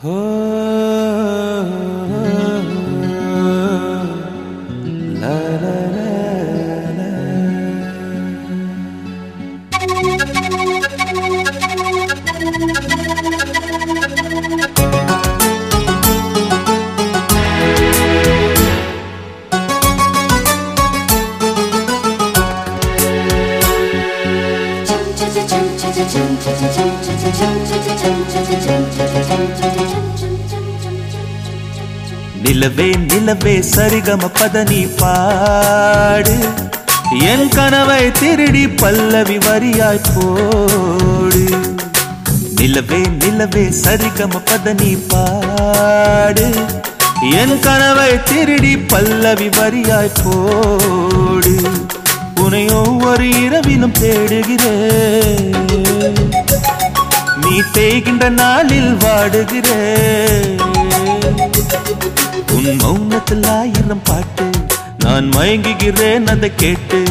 和 நிலவே நிலவே சரிகம பதனி பாடு. என் கனவை திருடி பல்லவி வரியாய் போடு. நிலவே நிலவே சரிகம பதனி பாடு. என் கனவை திருடி பல்லவி வரியாய் போடு. உன்னை ஒரு இரவிலும் தேடுகிறேன். தேய்கின்ற நாளில் வாடுகிறேன் உன் மௌனத்தில் ஆயிரம் பாட்டு நான் மயங்குகிறேன் அதை கேட்டு.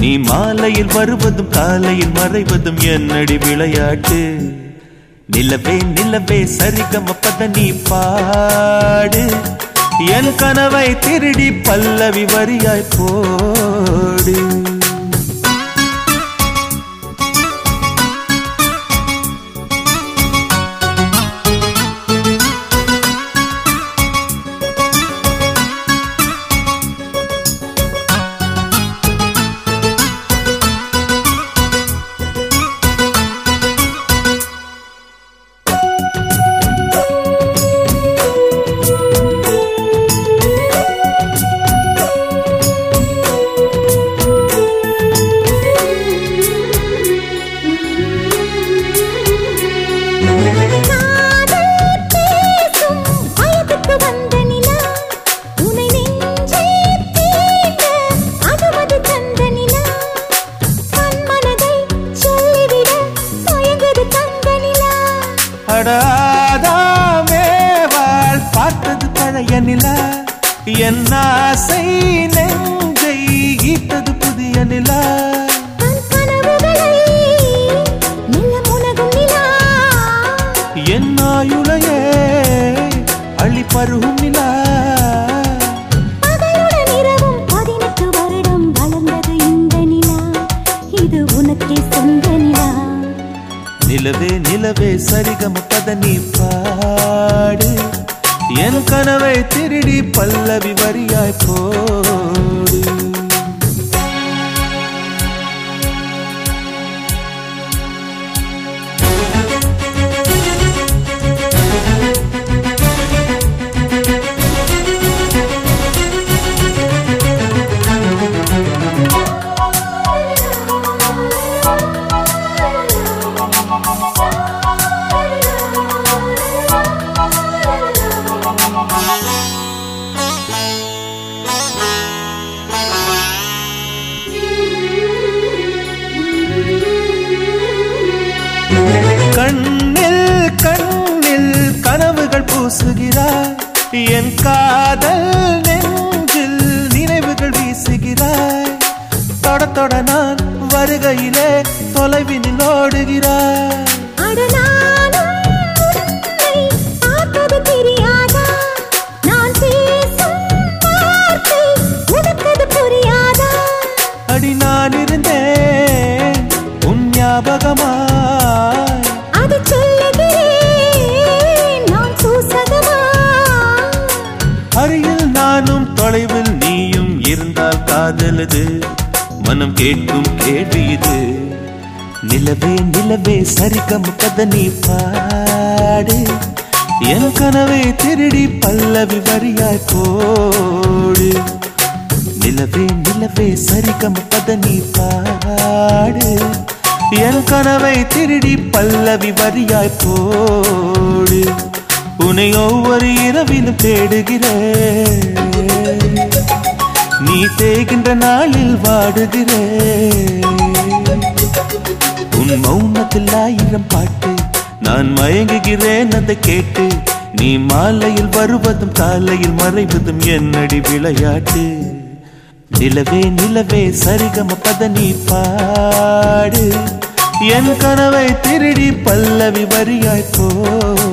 நீ மாலையில் வருவதும் காலையில் மறைவதும் என்னடி விளையாட்டு? நிலவே நிலவே சரிகம பத நீ பாடு. என் கனவை திருடி பல்லவி வரியாய் போடு. பார்த்தது பழைய நிலா. என் ஆசை நெஞ்சை ஈட்டது புதிய நிலா. என் ஆயுளையே அள்ளி பருகும் நிலா. நிலவே நிலவே சரிகம பத நீ பாடு. என் கனவை திருடி பல்லவி வரியாய் போடு. கனவுகள் என் காதல் நெஞ்சில் நினைவுகள் வீசுகிறாய். தொட தொட நான் வருகையிலே தொலைவினில் ஓடுகிறாய். அருகில் நானும் தொலைவில் நீயும் இருந்தால் காதலது. மனம் கேட்கும் கேள்வி இது. நிலவே நிலவே சரிகம் கத நீ பாடு. என் கனவை திருடி பல்லவி வரியாய் போடு. நிலவே நிலவே சரிகம் கத நீ பாடு. என் கனவை திருடி பல்லவி வரியாய் போடு. உன்னை ஒவ்வொரு இரவிலும் தேடுகிறேன் நீ தேகின்ற நாளில் வாடுகிறேன் உன் மௌனத்தில் ஆயிரம் பாட்டு நான் மயங்குகிறேன் அதை கேட்டு. நீ மாலையில் வருவதும் காலையில் மறைவதும் என்னடி விளையாட்டு. நிலவே நிலவே சரிகம பத நீ பாடு. என் கனவை திருடி பல்லவி வரியாய் போடு